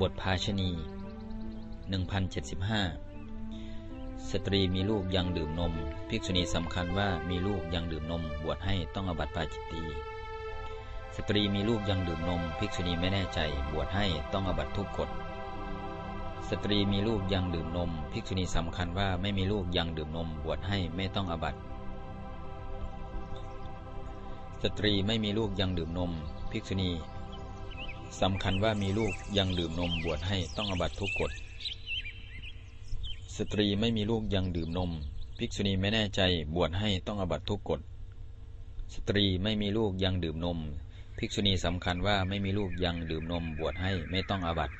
บทภาชนีย์1075 สตรีมีลูกยังดื่มนม ภิกษุณีสำคัญว่ามีลูกยังดื่มนม บวชให้ต้องอาบัติปาจิตตีย์ สตรีมีลูกยังดื่มนม ภิกษุณีไม่แน่ใจ บวชให้ต้องอาบัติทุกกฏ สตรีมีลูกยังดื่มนม ภิกษุณีสำคัญว่าไม่มีลูกยังดื่มนม บวชให้ไม่ต้องอาบัติ สตรีไม่มีลูกยังดื่มนม ภิกษุณี สำคัญว่ามีลูกยังดื่มนมบวชให้ต้องอบัตทุกกฎ สตรีไม่มีลูกยังดื่มนม ภิกษุณีไม่แน่ใจบวชให้ต้องอบัตทุกกฎ สตรีไม่มีลูกยังดื่มนม ภิกษุณีสำคัญว่าไม่มีลูกยังดื่มนมบวชให้ไม่ต้องอบัติ